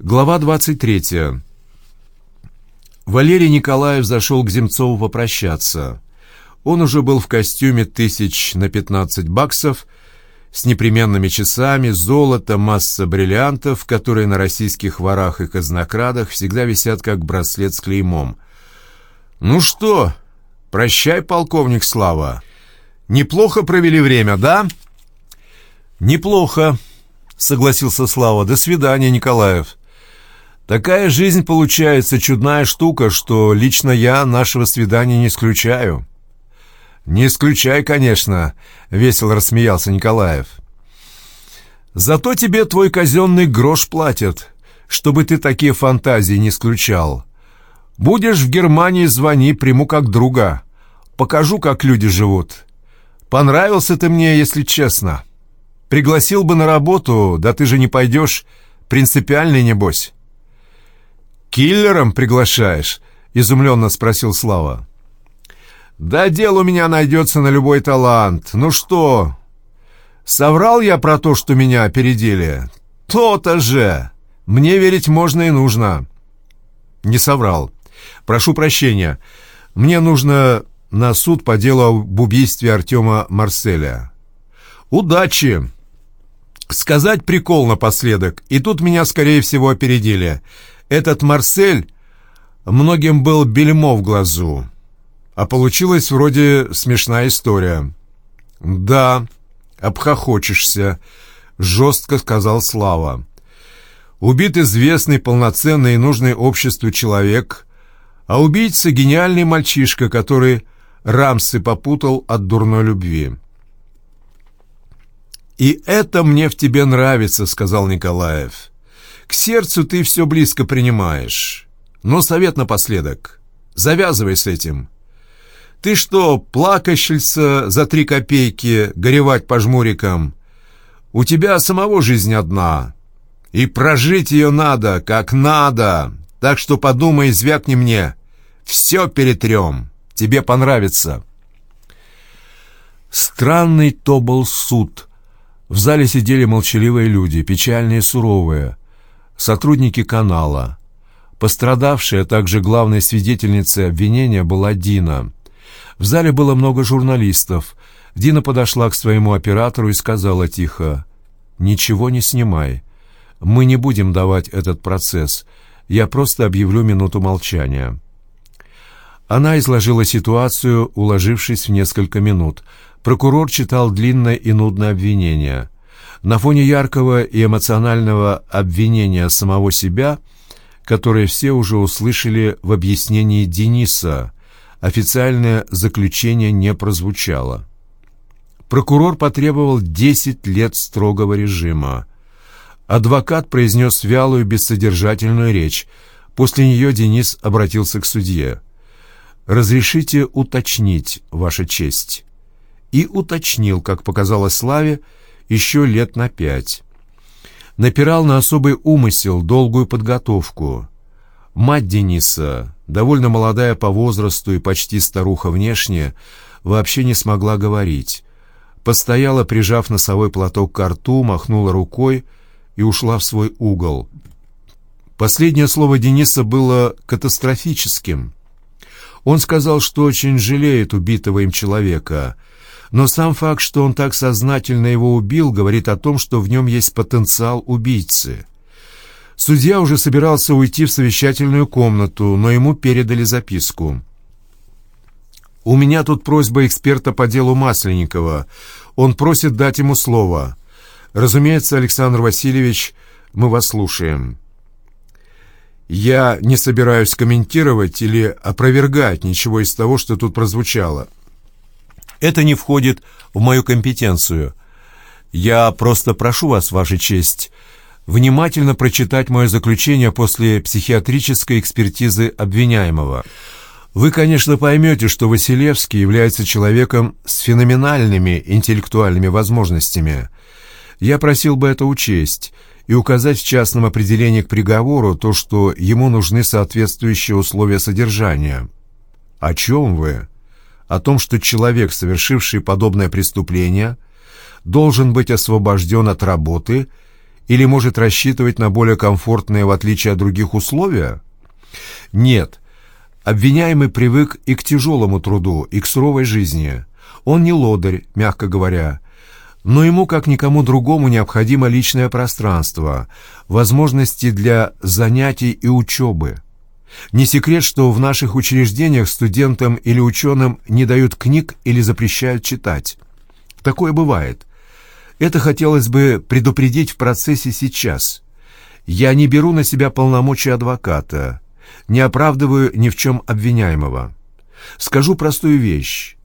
Глава 23. Валерий Николаев зашел к Земцову попрощаться. Он уже был в костюме тысяч на 15 баксов, с непременными часами, золото, масса бриллиантов, которые на российских ворах и казнокрадах всегда висят как браслет с клеймом. «Ну что, прощай, полковник Слава. Неплохо провели время, да?» «Неплохо», — согласился Слава. «До свидания, Николаев». Такая жизнь получается чудная штука, что лично я нашего свидания не исключаю». «Не исключай, конечно», — весело рассмеялся Николаев. «Зато тебе твой казенный грош платят, чтобы ты такие фантазии не исключал. Будешь в Германии, звони, приму как друга. Покажу, как люди живут. Понравился ты мне, если честно. Пригласил бы на работу, да ты же не пойдешь, принципиальный небось». «Киллером приглашаешь?» — изумленно спросил Слава. «Да дело у меня найдется на любой талант. Ну что, соврал я про то, что меня опередили? То-то же! Мне верить можно и нужно». «Не соврал. Прошу прощения. Мне нужно на суд по делу об убийстве Артема Марселя». «Удачи!» Сказать прикол напоследок, и тут меня, скорее всего, опередили. Этот Марсель многим был бельмо в глазу, а получилась вроде смешная история. «Да, обхохочешься», — жестко сказал Слава. «Убит известный, полноценный и нужный обществу человек, а убийца — гениальный мальчишка, который рамсы попутал от дурной любви». «И это мне в тебе нравится», — сказал Николаев. К сердцу ты все близко принимаешь. Но совет напоследок. Завязывай с этим. Ты что, плакащельца за три копейки, горевать по жмурикам? У тебя самого жизнь одна. И прожить ее надо, как надо. Так что подумай, звякни мне. Все перетрем. Тебе понравится. Странный то был суд. В зале сидели молчаливые люди, печальные и суровые сотрудники канала. Пострадавшая, а также главной свидетельницей обвинения была Дина. В зале было много журналистов. Дина подошла к своему оператору и сказала тихо, «Ничего не снимай. Мы не будем давать этот процесс. Я просто объявлю минуту молчания». Она изложила ситуацию, уложившись в несколько минут. Прокурор читал длинное и нудное обвинение – на фоне яркого и эмоционального обвинения самого себя, которое все уже услышали в объяснении Дениса, официальное заключение не прозвучало. Прокурор потребовал 10 лет строгого режима. Адвокат произнес вялую, бессодержательную речь. После нее Денис обратился к судье. «Разрешите уточнить, Ваша честь». И уточнил, как показалось Славе, еще лет на пять. Напирал на особый умысел, долгую подготовку. Мать Дениса, довольно молодая по возрасту и почти старуха внешне, вообще не смогла говорить. Постояла, прижав носовой платок к рту, махнула рукой и ушла в свой угол. Последнее слово Дениса было катастрофическим. Он сказал, что очень жалеет убитого им человека — но сам факт, что он так сознательно его убил, говорит о том, что в нем есть потенциал убийцы. Судья уже собирался уйти в совещательную комнату, но ему передали записку. «У меня тут просьба эксперта по делу Масленникова. Он просит дать ему слово. Разумеется, Александр Васильевич, мы вас слушаем». «Я не собираюсь комментировать или опровергать ничего из того, что тут прозвучало». Это не входит в мою компетенцию. Я просто прошу вас, Ваша честь, внимательно прочитать мое заключение после психиатрической экспертизы обвиняемого. Вы, конечно, поймете, что Василевский является человеком с феноменальными интеллектуальными возможностями. Я просил бы это учесть и указать в частном определении к приговору то, что ему нужны соответствующие условия содержания. О чем вы? О том, что человек, совершивший подобное преступление, должен быть освобожден от работы Или может рассчитывать на более комфортные, в отличие от других, условия? Нет. Обвиняемый привык и к тяжелому труду, и к суровой жизни. Он не лодырь, мягко говоря, но ему, как никому другому, необходимо личное пространство, возможности для занятий и учебы. Не секрет, что в наших учреждениях студентам или ученым не дают книг или запрещают читать. Такое бывает. Это хотелось бы предупредить в процессе сейчас. Я не беру на себя полномочия адвоката, не оправдываю ни в чем обвиняемого. Скажу простую вещь.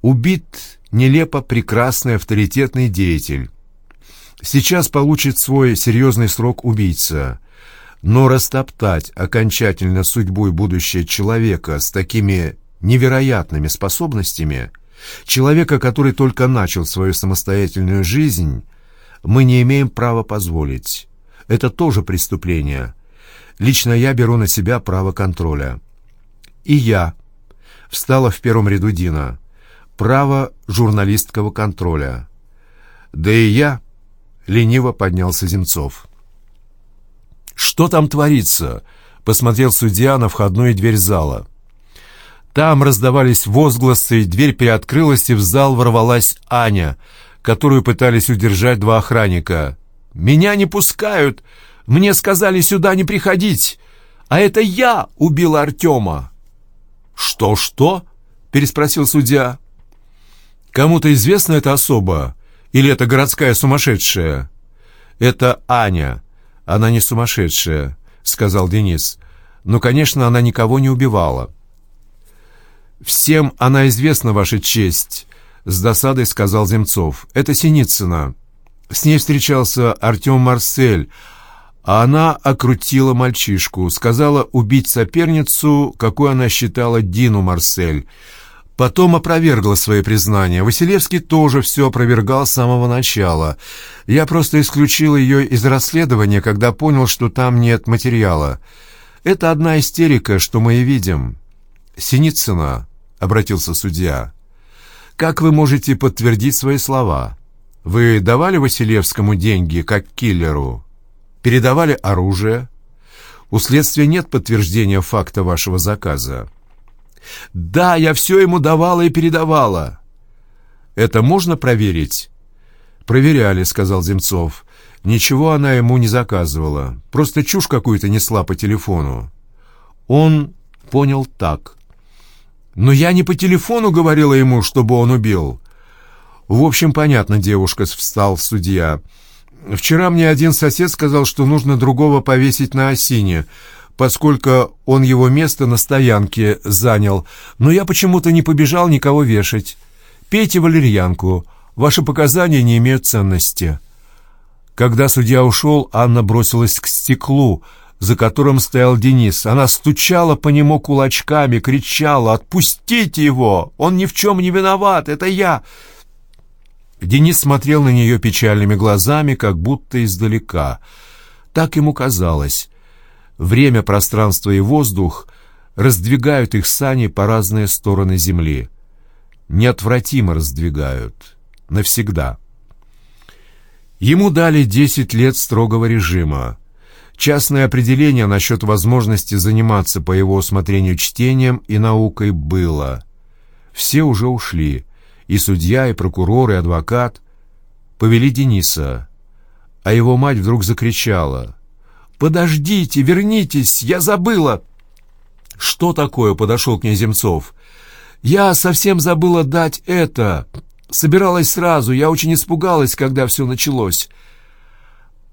Убит нелепо прекрасный авторитетный деятель. Сейчас получит свой серьезный срок убийца. Но растоптать окончательно судьбу и будущее человека с такими невероятными способностями, человека, который только начал свою самостоятельную жизнь, мы не имеем права позволить. Это тоже преступление. Лично я беру на себя право контроля. И я встала в первом ряду Дина право журналистского контроля. Да и я, лениво поднялся Земцов. «Что там творится?» — посмотрел судья на входную дверь зала. Там раздавались возгласы, дверь приоткрылась, и в зал ворвалась Аня, которую пытались удержать два охранника. «Меня не пускают! Мне сказали сюда не приходить! А это я убила Артема!» «Что-что?» — переспросил судья. Кому-то известна эта особа? Или это городская сумасшедшая?» «Это Аня. Она не сумасшедшая», — сказал Денис. «Но, конечно, она никого не убивала». «Всем она известна, Ваша честь», — с досадой сказал Земцов. «Это Синицына. С ней встречался Артем Марсель, а она окрутила мальчишку, сказала убить соперницу, какой она считала Дину Марсель». Потом опровергла свои признания. Василевский тоже все опровергал с самого начала. Я просто исключил ее из расследования, когда понял, что там нет материала. Это одна истерика, что мы и видим. «Синицына», — обратился судья, — «как вы можете подтвердить свои слова? Вы давали Василевскому деньги, как киллеру? Передавали оружие? У следствия нет подтверждения факта вашего заказа». Да, я все ему давала и передавала. Это можно проверить? Проверяли, сказал Земцов. Ничего она ему не заказывала. Просто чушь какую-то несла по телефону. Он понял так. Но я не по телефону говорила ему, чтобы он убил. В общем, понятно, девушка, встал судья. Вчера мне один сосед сказал, что нужно другого повесить на осине поскольку он его место на стоянке занял, но я почему-то не побежал никого вешать. Пейте валерьянку, ваши показания не имеют ценности». Когда судья ушел, Анна бросилась к стеклу, за которым стоял Денис. Она стучала по нему кулачками, кричала «Отпустите его! Он ни в чем не виноват! Это я!» Денис смотрел на нее печальными глазами, как будто издалека. Так ему казалось. Время, пространство и воздух раздвигают их сани по разные стороны земли. Неотвратимо раздвигают. Навсегда. Ему дали 10 лет строгого режима. Частное определение насчет возможности заниматься по его усмотрению чтением и наукой было. Все уже ушли. И судья, и прокурор, и адвокат. Повели Дениса. А его мать вдруг закричала — «Подождите, вернитесь, я забыла!» «Что такое?» — подошел к ней Земцов. «Я совсем забыла дать это. Собиралась сразу, я очень испугалась, когда все началось».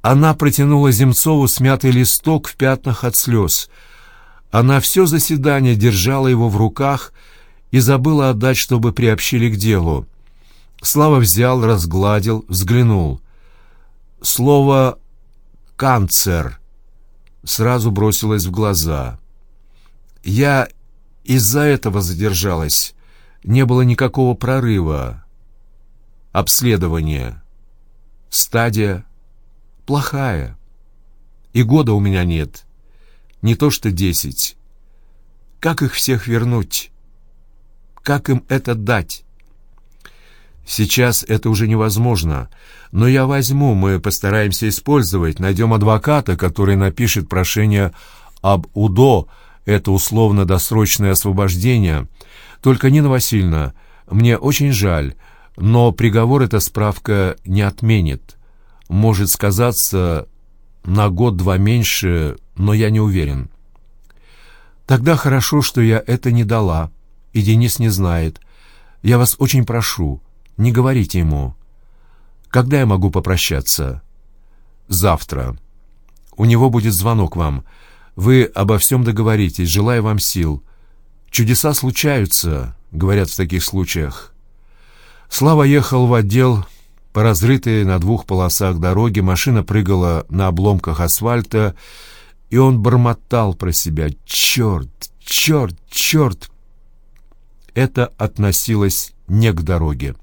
Она протянула Земцову смятый листок в пятнах от слез. Она все заседание держала его в руках и забыла отдать, чтобы приобщили к делу. Слава взял, разгладил, взглянул. Слово «канцер» сразу бросилось в глаза. Я из-за этого задержалась. Не было никакого прорыва. Обследование. Стадия плохая. И года у меня нет. Не то что десять. Как их всех вернуть? Как им это дать? Сейчас это уже невозможно, но я возьму, мы постараемся использовать, найдем адвоката, который напишет прошение об УДО, это условно-досрочное освобождение. Только, Нина Васильевна, мне очень жаль, но приговор эта справка не отменит. Может сказаться на год-два меньше, но я не уверен. Тогда хорошо, что я это не дала, и Денис не знает. Я вас очень прошу, не говорите ему. Когда я могу попрощаться? Завтра. У него будет звонок вам. Вы обо всем договоритесь. Желаю вам сил. Чудеса случаются, говорят в таких случаях. Слава ехал в отдел по разрытой на двух полосах дороги, машина прыгала на обломках асфальта, и он бормотал про себя «Черт! Черт! Черт!» Это относилось не к дороге.